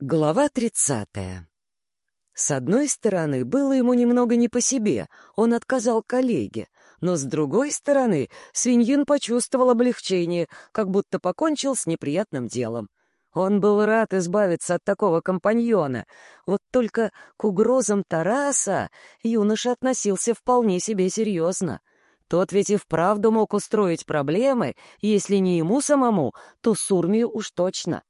Глава тридцатая. С одной стороны, было ему немного не по себе, он отказал коллеге, но с другой стороны, свиньин почувствовал облегчение, как будто покончил с неприятным делом. Он был рад избавиться от такого компаньона, вот только к угрозам Тараса юноша относился вполне себе серьезно. Тот ведь и вправду мог устроить проблемы, если не ему самому, то Сурмию уж точно.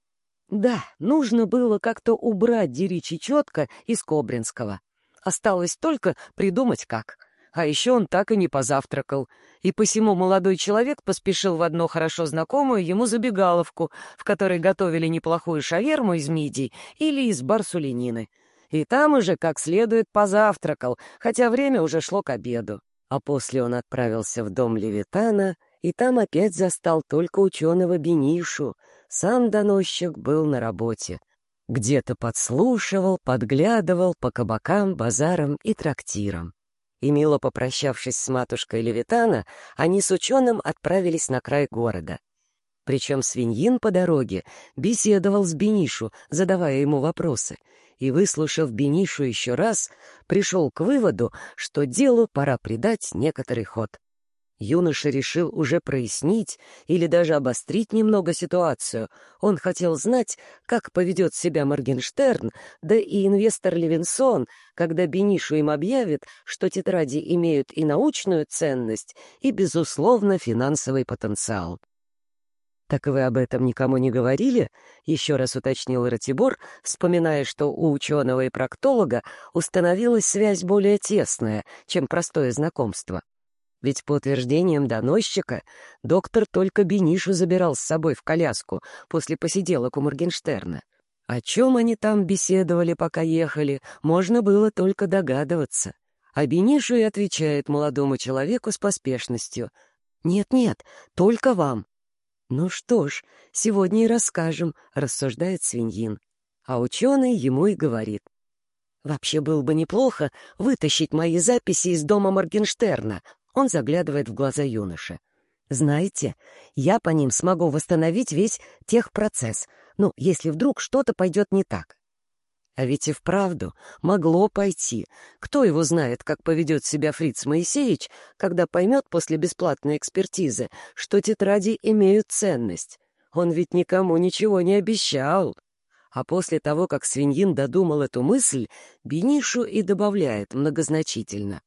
Да, нужно было как-то убрать Деричи четко из Кобринского. Осталось только придумать как. А еще он так и не позавтракал. И посему молодой человек поспешил в одну хорошо знакомую ему забегаловку, в которой готовили неплохую шаверму из мидий или из барсулинины. И там уже как следует позавтракал, хотя время уже шло к обеду. А после он отправился в дом Левитана, и там опять застал только ученого Бенишу — сам доносчик был на работе. Где-то подслушивал, подглядывал по кабакам, базарам и трактирам. И, мило попрощавшись с матушкой Левитана, они с ученым отправились на край города. Причем свиньин по дороге беседовал с Бенишу, задавая ему вопросы, и, выслушав Бенишу еще раз, пришел к выводу, что делу пора придать некоторый ход. Юноша решил уже прояснить или даже обострить немного ситуацию. Он хотел знать, как поведет себя Моргенштерн, да и инвестор Левинсон, когда Бенишу им объявит, что тетради имеют и научную ценность, и, безусловно, финансовый потенциал. «Так вы об этом никому не говорили?» — еще раз уточнил Ратибор, вспоминая, что у ученого и проктолога установилась связь более тесная, чем простое знакомство. Ведь по утверждениям доносчика, доктор только Бенишу забирал с собой в коляску после посиделок у Моргенштерна. О чем они там беседовали, пока ехали, можно было только догадываться. А Бенишу и отвечает молодому человеку с поспешностью. «Нет-нет, только вам». «Ну что ж, сегодня и расскажем», — рассуждает свиньин. А ученый ему и говорит. «Вообще было бы неплохо вытащить мои записи из дома Моргенштерна, он заглядывает в глаза юноши. «Знаете, я по ним смогу восстановить весь техпроцесс, ну, если вдруг что-то пойдет не так». А ведь и вправду могло пойти. Кто его знает, как поведет себя Фриц Моисеевич, когда поймет после бесплатной экспертизы, что тетради имеют ценность. Он ведь никому ничего не обещал. А после того, как свиньин додумал эту мысль, Бенишу и добавляет многозначительно.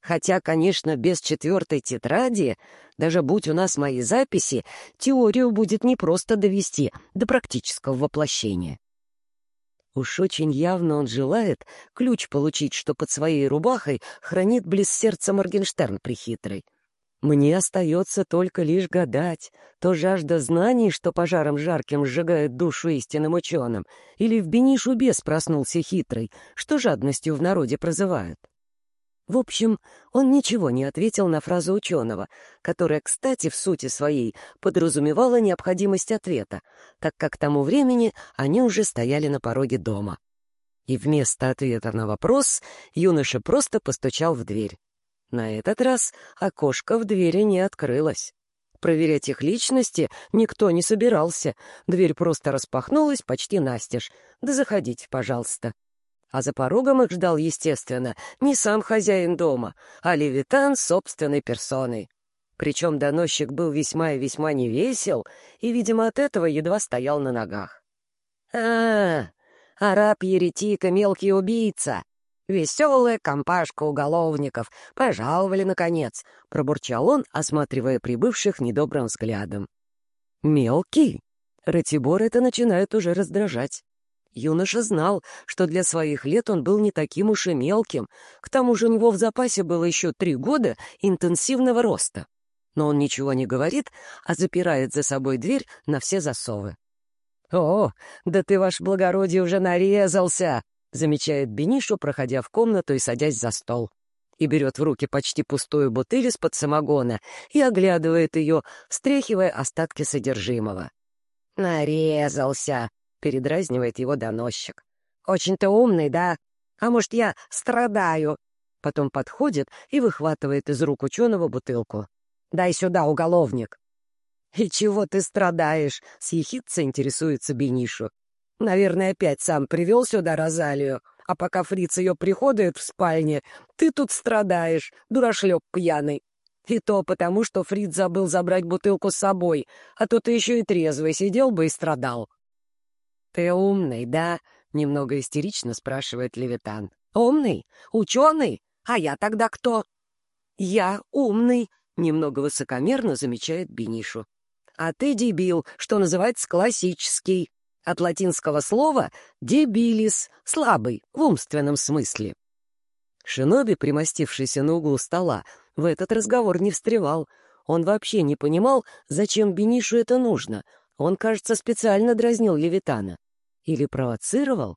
Хотя, конечно, без четвертой тетради, даже будь у нас мои записи, теорию будет непросто довести до практического воплощения. Уж очень явно он желает ключ получить, что под своей рубахой хранит близ сердца Моргенштерн прихитрый. Мне остается только лишь гадать, то жажда знаний, что пожаром жарким сжигает душу истинным ученым, или в Бенишу бес проснулся хитрый, что жадностью в народе прозывают. В общем, он ничего не ответил на фразу ученого, которая, кстати, в сути своей подразумевала необходимость ответа, так как к тому времени они уже стояли на пороге дома. И вместо ответа на вопрос юноша просто постучал в дверь. На этот раз окошко в двери не открылось. Проверять их личности никто не собирался. Дверь просто распахнулась почти настежь. «Да заходите, пожалуйста». А за порогом их ждал, естественно, не сам хозяин дома, а Левитан собственной персоной. Причем доносчик был весьма и весьма невесел, и, видимо, от этого едва стоял на ногах. а, араб-еретик и мелкий убийца! Веселая компашка уголовников! Пожаловали, наконец!» — пробурчал он, осматривая прибывших недобрым взглядом. «Мелкий?» Ратибор это начинает уже раздражать. Юноша знал, что для своих лет он был не таким уж и мелким, к тому же у него в запасе было еще три года интенсивного роста. Но он ничего не говорит, а запирает за собой дверь на все засовы. «О, да ты, ваш благородие, уже нарезался!» — замечает Бенишу, проходя в комнату и садясь за стол. И берет в руки почти пустую бутыль из-под самогона и оглядывает ее, встряхивая остатки содержимого. «Нарезался!» — передразнивает его доносчик. «Очень ты умный, да? А может, я страдаю?» Потом подходит и выхватывает из рук ученого бутылку. «Дай сюда, уголовник!» «И чего ты страдаешь?» — с интересуется Бенишу. Наверное, опять сам привел сюда Розалию, а пока фриц ее приходит в спальне, ты тут страдаешь, дурашлеп пьяный. И то потому, что Фриц забыл забрать бутылку с собой, а то ты еще и трезвый сидел бы и страдал. «Ты умный, да?» — немного истерично спрашивает Левитан. «Умный? Ученый? А я тогда кто?» «Я умный», — немного высокомерно замечает Бенишу. «А ты дебил, что называется классический. От латинского слова «дебилис» — слабый, в умственном смысле». Шиноби, примостившийся на углу стола, в этот разговор не встревал. Он вообще не понимал, зачем Бенишу это нужно. Он, кажется, специально дразнил Левитана. Или провоцировал?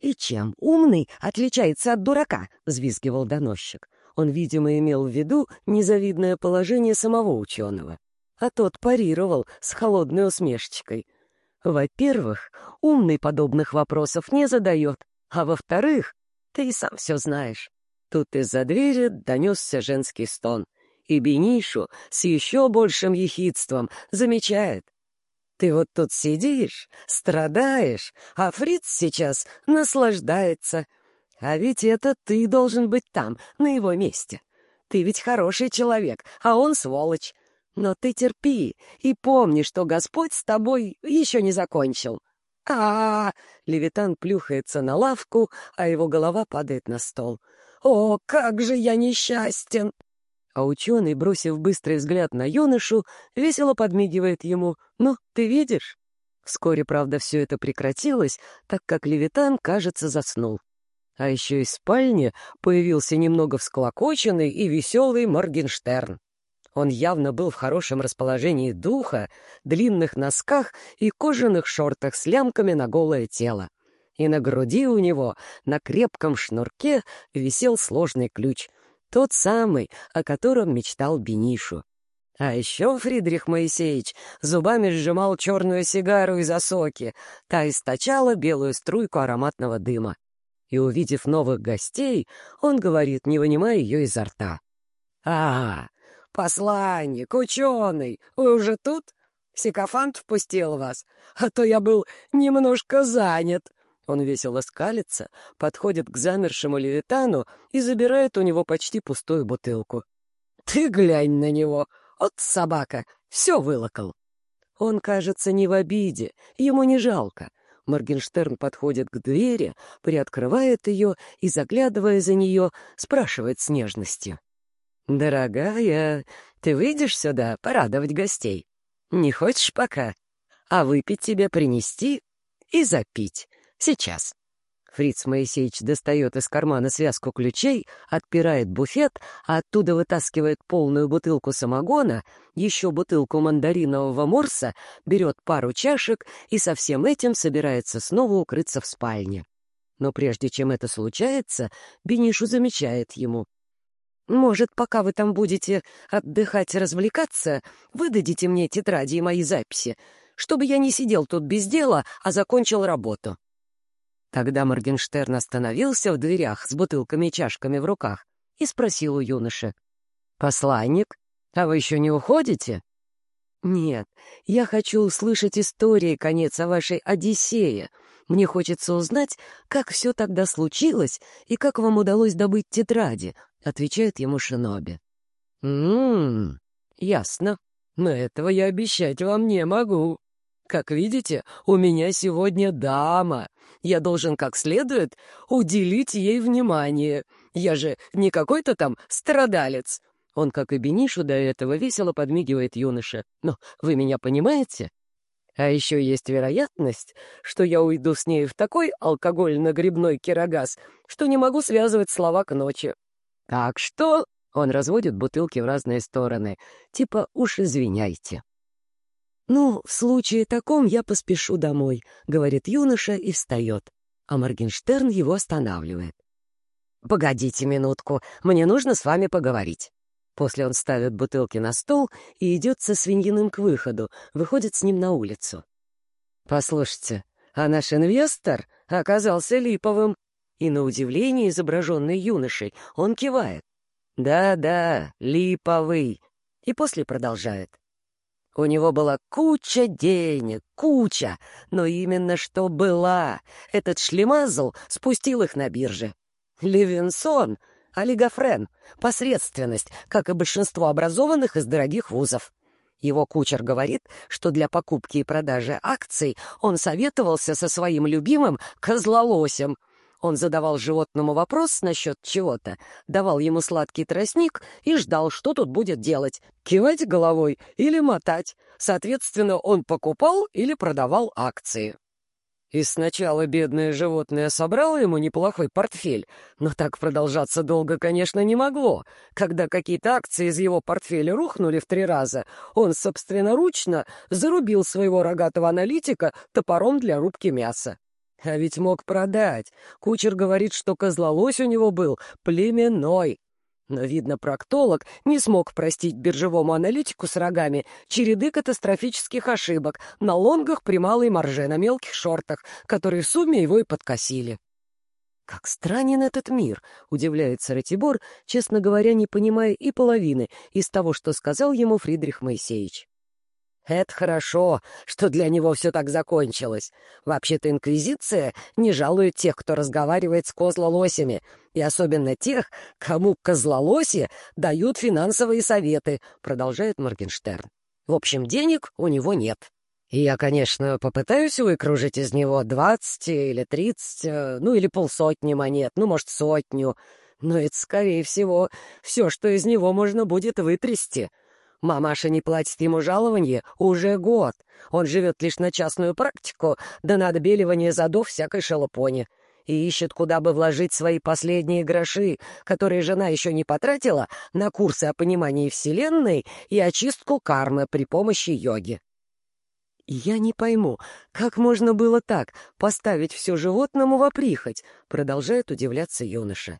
«И чем умный отличается от дурака?» — взвизгивал доносчик. Он, видимо, имел в виду незавидное положение самого ученого. А тот парировал с холодной усмешечкой. Во-первых, умный подобных вопросов не задает, а во-вторых, ты и сам все знаешь. Тут из-за двери донесся женский стон, и Бенишу с еще большим ехидством замечает. «Ты вот тут сидишь, страдаешь, а Фриц сейчас наслаждается. А ведь это ты должен быть там, на его месте. Ты ведь хороший человек, а он сволочь. Но ты терпи и помни, что Господь с тобой еще не закончил. А, -а, -а, Левитан плюхается на лавку, а его голова падает на стол. «О, как же я несчастен!» А ученый, бросив быстрый взгляд на юношу, весело подмигивает ему. «Ну, ты видишь?» Вскоре, правда, все это прекратилось, так как Левитан, кажется, заснул. А еще из спальни появился немного всклокоченный и веселый Моргенштерн. Он явно был в хорошем расположении духа, длинных носках и кожаных шортах с лямками на голое тело и на груди у него на крепком шнурке висел сложный ключ, тот самый, о котором мечтал Бенишу. А еще Фридрих Моисеевич зубами сжимал черную сигару из осоки, та источала белую струйку ароматного дыма. И, увидев новых гостей, он говорит, не вынимая ее изо рта. «А, посланник, ученый, вы уже тут? Сикофант впустил вас, а то я был немножко занят». Он весело скалится, подходит к замершему левитану и забирает у него почти пустую бутылку. «Ты глянь на него! от собака! Все вылокал!» Он, кажется, не в обиде, ему не жалко. Моргенштерн подходит к двери, приоткрывает ее и, заглядывая за нее, спрашивает с нежностью. «Дорогая, ты выйдешь сюда порадовать гостей? Не хочешь пока? А выпить тебе принести и запить?» Сейчас. Фриц Моисеевич достает из кармана связку ключей, отпирает буфет, а оттуда вытаскивает полную бутылку самогона, еще бутылку мандаринового морса, берет пару чашек и со всем этим собирается снова укрыться в спальне. Но прежде чем это случается, Бенишу замечает ему. «Может, пока вы там будете отдыхать и развлекаться, выдадите мне тетради и мои записи, чтобы я не сидел тут без дела, а закончил работу». Тогда Моргенштерн остановился в дверях с бутылками и чашками в руках и спросил у юноши. «Посланник, а вы еще не уходите?» «Нет, я хочу услышать истории конец о вашей Одиссее. Мне хочется узнать, как все тогда случилось и как вам удалось добыть тетради», — отвечает ему Шиноби. «М-м, ясно, но этого я обещать вам не могу», как видите, у меня сегодня дама. Я должен как следует уделить ей внимание. Я же не какой-то там страдалец. Он, как и Бенишу до этого, весело подмигивает юноше. Но вы меня понимаете? А еще есть вероятность, что я уйду с ней в такой алкогольно-грибной кирогаз, что не могу связывать слова к ночи. Так что он разводит бутылки в разные стороны. Типа «уж извиняйте». «Ну, в случае таком я поспешу домой», — говорит юноша и встает. А Моргенштерн его останавливает. «Погодите минутку, мне нужно с вами поговорить». После он ставит бутылки на стол и идет со свиньиным к выходу, выходит с ним на улицу. «Послушайте, а наш инвестор оказался липовым». И на удивление, изображенный юношей, он кивает. «Да-да, липовый». И после продолжает. У него была куча денег, куча, но именно что была. Этот шлемазл спустил их на бирже. Левинсон, олигофрен, посредственность, как и большинство образованных из дорогих вузов. Его кучер говорит, что для покупки и продажи акций он советовался со своим любимым козлолосем. Он задавал животному вопрос насчет чего-то, давал ему сладкий тростник и ждал, что тут будет делать — кивать головой или мотать. Соответственно, он покупал или продавал акции. И сначала бедное животное собрало ему неплохой портфель, но так продолжаться долго, конечно, не могло. Когда какие-то акции из его портфеля рухнули в три раза, он собственноручно зарубил своего рогатого аналитика топором для рубки мяса. А ведь мог продать. Кучер говорит, что козлолось у него был племенной. Но, видно, проктолог не смог простить биржевому аналитику с рогами череды катастрофических ошибок на лонгах при малой марже, на мелких шортах, которые в сумме его и подкосили. «Как странен этот мир!» — удивляется Ратибор, честно говоря, не понимая и половины из того, что сказал ему Фридрих Моисеевич. Это хорошо, что для него все так закончилось. Вообще-то Инквизиция не жалует тех, кто разговаривает с козлолосями, и особенно тех, кому козлолоси дают финансовые советы, продолжает Моргенштерн. В общем, денег у него нет. И я, конечно, попытаюсь выкружить из него двадцать или тридцать, э, ну или полсотни монет, ну, может, сотню. Но это, скорее всего, все, что из него можно будет вытрясти — Мамаша не платит ему жалование уже год. Он живет лишь на частную практику, да на отбеливание задов всякой шелопони. И ищет, куда бы вложить свои последние гроши, которые жена еще не потратила, на курсы о понимании Вселенной и очистку кармы при помощи йоги. «Я не пойму, как можно было так поставить все животному во прихоть?» — продолжает удивляться юноша.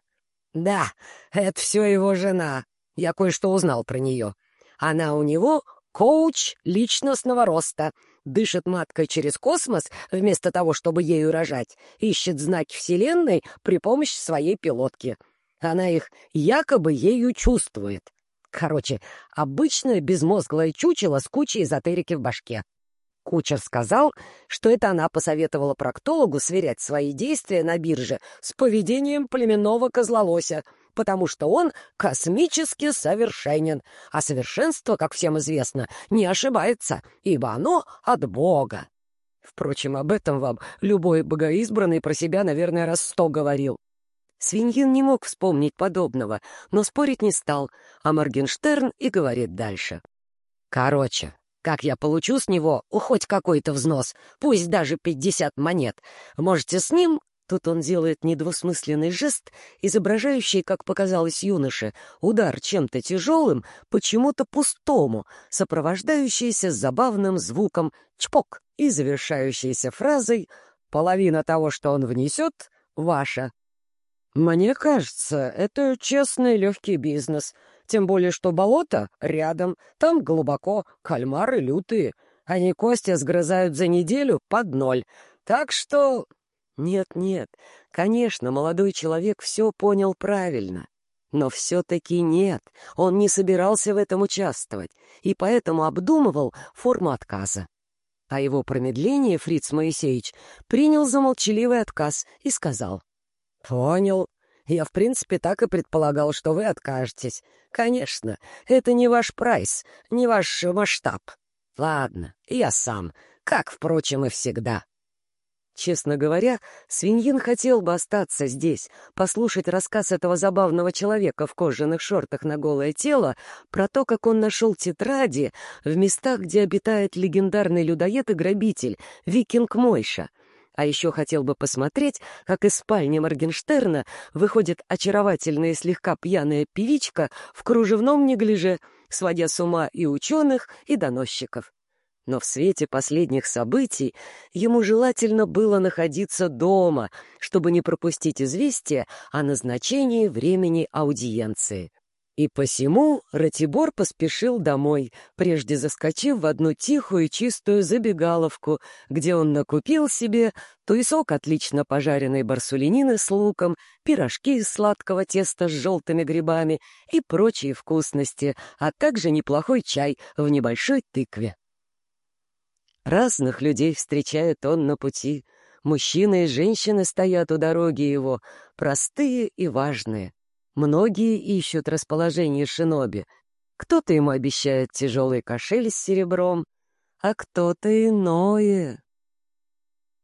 «Да, это все его жена. Я кое-что узнал про нее. Она у него коуч личностного роста. Дышит маткой через космос, вместо того, чтобы ею рожать. Ищет знаки Вселенной при помощи своей пилотки. Она их якобы ею чувствует. Короче, обычное безмозглое чучело с кучей эзотерики в башке. Кучер сказал, что это она посоветовала проктологу сверять свои действия на бирже с поведением племенного козлолося — потому что он космически совершенен, а совершенство, как всем известно, не ошибается, ибо оно от Бога. Впрочем, об этом вам любой богоизбранный про себя, наверное, раз сто говорил. Свиньин не мог вспомнить подобного, но спорить не стал, а Моргенштерн и говорит дальше. «Короче, как я получу с него хоть какой-то взнос, пусть даже пятьдесят монет, можете с ним? Тут он делает недвусмысленный жест, изображающий, как показалось юноше, удар чем-то тяжелым, почему-то пустому, сопровождающийся забавным звуком «чпок» и завершающийся фразой «половина того, что он внесет, ваша». «Мне кажется, это честный легкий бизнес, тем более что болото рядом, там глубоко, кальмары лютые, они кости сгрызают за неделю под ноль, так что нет-нет, конечно, молодой человек все понял правильно. Но все-таки нет, он не собирался в этом участвовать и поэтому обдумывал форму отказа. А его промедление Фриц Моисеевич принял за молчаливый отказ и сказал. «Понял. Я, в принципе, так и предполагал, что вы откажетесь. Конечно, это не ваш прайс, не ваш масштаб. Ладно, я сам, как, впрочем, и всегда». Честно говоря, Свиньин хотел бы остаться здесь, послушать рассказ этого забавного человека в кожаных шортах на голое тело про то, как он нашел тетради в местах, где обитает легендарный людоед и грабитель, викинг Мойша. А еще хотел бы посмотреть, как из спальни Моргенштерна выходит очаровательная слегка пьяная певичка в кружевном неглиже, сводя с ума и ученых, и доносчиков но в свете последних событий ему желательно было находиться дома, чтобы не пропустить известие о назначении времени аудиенции. И посему Ратибор поспешил домой, прежде заскочив в одну тихую и чистую забегаловку, где он накупил себе туесок отлично пожаренной барсулинины с луком, пирожки из сладкого теста с желтыми грибами и прочие вкусности, а также неплохой чай в небольшой тыкве. Разных людей встречает он на пути. Мужчины и женщины стоят у дороги его, простые и важные. Многие ищут расположение шиноби. Кто-то ему обещает тяжелый кошель с серебром, а кто-то иное.